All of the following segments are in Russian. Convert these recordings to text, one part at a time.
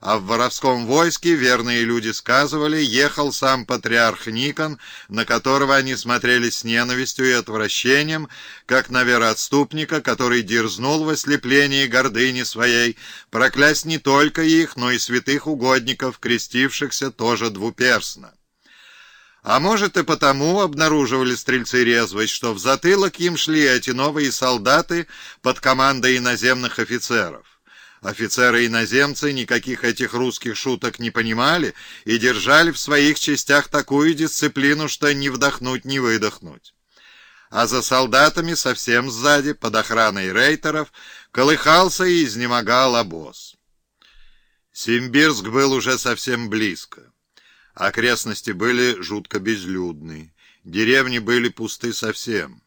а в воровском войске, верные люди сказывали, ехал сам патриарх Никон, на которого они смотрели с ненавистью и отвращением, как на вероотступника, который дерзнул в ослеплении гордыни своей проклясть не только их, но и святых угодников, крестившихся тоже двуперстно. А может и потому обнаруживали стрельцы резвость, что в затылок им шли эти новые солдаты под командой иноземных офицеров. Офицеры-иноземцы никаких этих русских шуток не понимали и держали в своих частях такую дисциплину, что не вдохнуть, не выдохнуть. А за солдатами совсем сзади, под охраной рейтеров, колыхался и изнемогал обоз. Симбирск был уже совсем близко. Окрестности были жутко безлюдны, деревни были пусты совсем.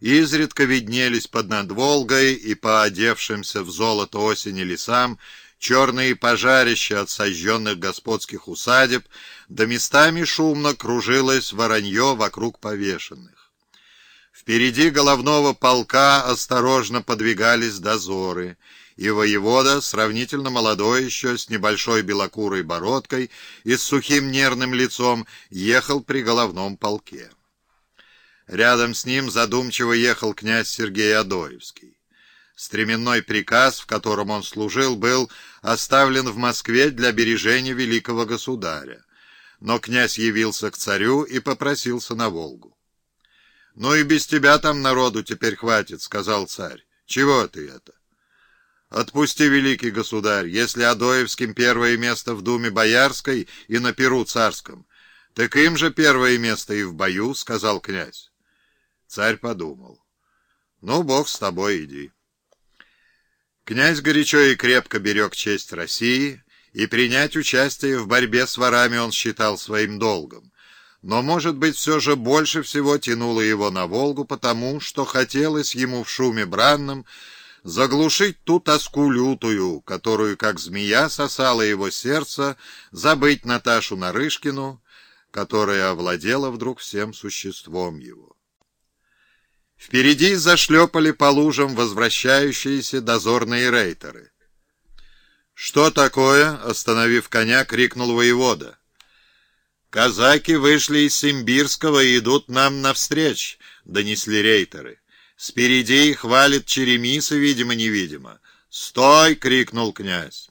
Изредка виднелись под Надволгой и по одевшимся в золото осени лесам черные пожарища от сожженных господских усадеб, да местами шумно кружилось воронье вокруг повешенных. Впереди головного полка осторожно подвигались дозоры, и воевода, сравнительно молодой еще, с небольшой белокурой бородкой и с сухим нервным лицом, ехал при головном полке. Рядом с ним задумчиво ехал князь Сергей Адоевский. Стременной приказ, в котором он служил, был оставлен в Москве для бережения великого государя. Но князь явился к царю и попросился на Волгу. «Ну и без тебя там народу теперь хватит», — сказал царь. «Чего ты это?» «Отпусти, великий государь, если Адоевским первое место в думе Боярской и на Перу царском, так им же первое место и в бою», — сказал князь. Царь подумал. «Ну, Бог с тобой, иди». Князь горячо и крепко берег честь России, и принять участие в борьбе с ворами он считал своим долгом. Но, может быть, все же больше всего тянуло его на Волгу, потому что хотелось ему в шуме бранном заглушить ту тоску лютую, которую, как змея, сосала его сердце, забыть Наташу Нарышкину, которая овладела вдруг всем существом его. Впереди зашлепали по лужам возвращающиеся дозорные рейтеры. «Что такое?» — остановив коня, крикнул воевода. «Казаки вышли из Симбирского и идут нам навстречь», — донесли рейтеры. «Спереди их валит черемисы, видимо-невидимо». «Стой!» — крикнул князь.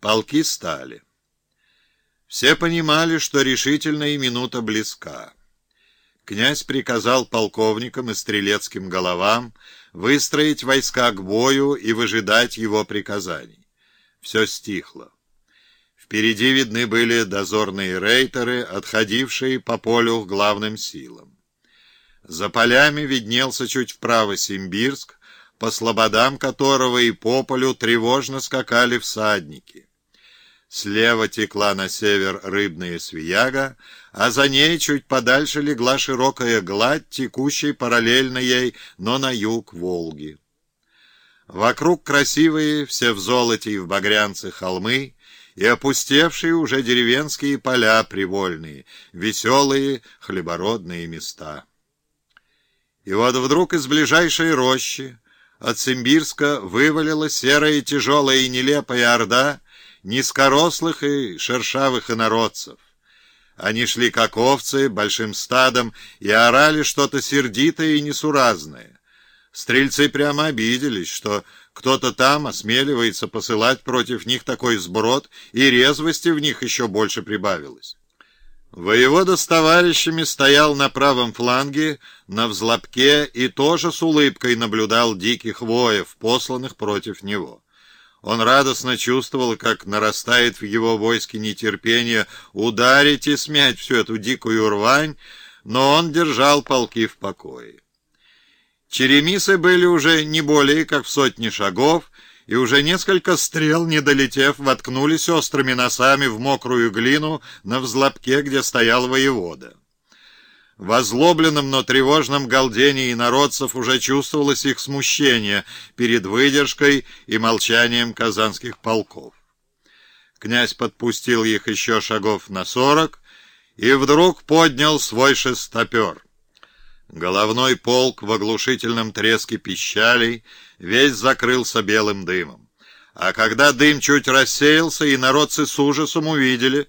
Полки стали. Все понимали, что решительная минута близка князь приказал полковникам и стрелецким головам выстроить войска к бою и выжидать его приказаний. Все стихло. Впереди видны были дозорные рейтеры, отходившие по полю к главным силам. За полями виднелся чуть вправо Симбирск, по слободам которого и по полю тревожно скакали всадники. Слева текла на север рыбная свияга, а за ней чуть подальше легла широкая гладь, текущей параллельно ей, но на юг Волги. Вокруг красивые, все в золоте и в багрянце холмы, и опустевшие уже деревенские поля привольные, веселые хлебородные места. И вот вдруг из ближайшей рощи от Симбирска вывалилась серая тяжелая и нелепая орда, низкорослых и шершавых инородцев. Они шли как овцы, большим стадом, и орали что-то сердитое и несуразное. Стрельцы прямо обиделись, что кто-то там осмеливается посылать против них такой сброд, и резвости в них еще больше прибавилось. Воевода с товарищами стоял на правом фланге, на взлобке, и тоже с улыбкой наблюдал диких воев, посланных против него. Он радостно чувствовал, как нарастает в его войске нетерпение ударить и смять всю эту дикую рвань, но он держал полки в покое. Черемисы были уже не более как в сотне шагов, и уже несколько стрел, не долетев, воткнулись острыми носами в мокрую глину на взлобке, где стоял воевода. В озлобленном, но тревожном галдении народцев уже чувствовалось их смущение перед выдержкой и молчанием казанских полков. Князь подпустил их еще шагов на сорок и вдруг поднял свой шестопер. Головной полк в оглушительном треске пищалей весь закрылся белым дымом. А когда дым чуть рассеялся, и народцы с ужасом увидели,